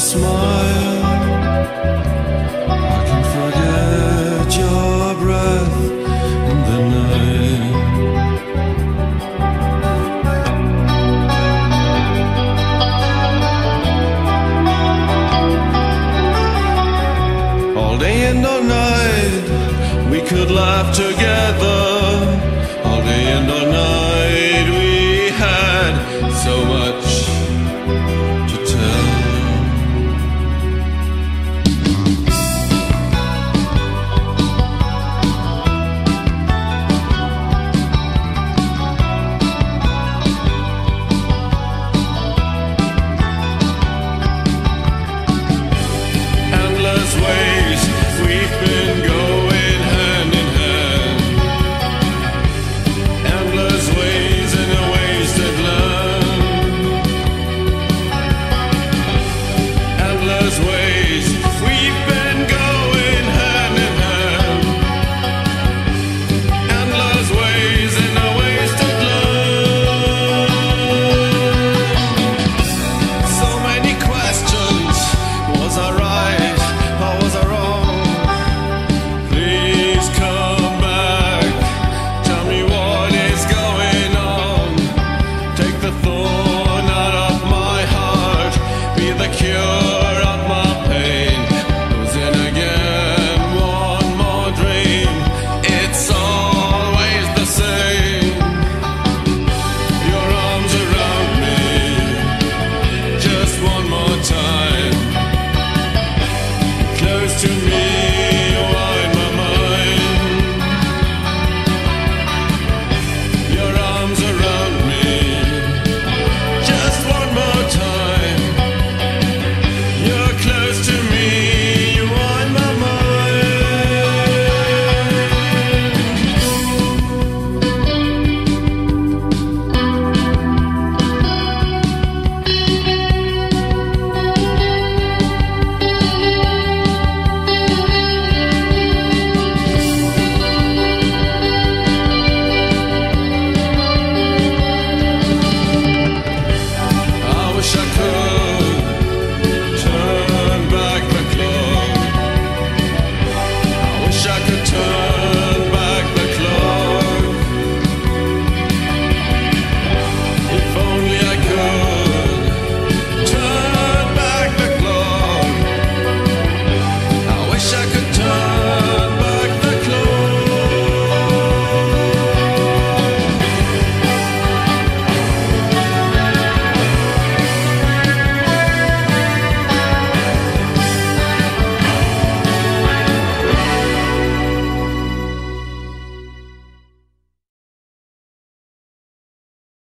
smile. I can forget your breath in the night. All day and all night, we could laugh together. to me.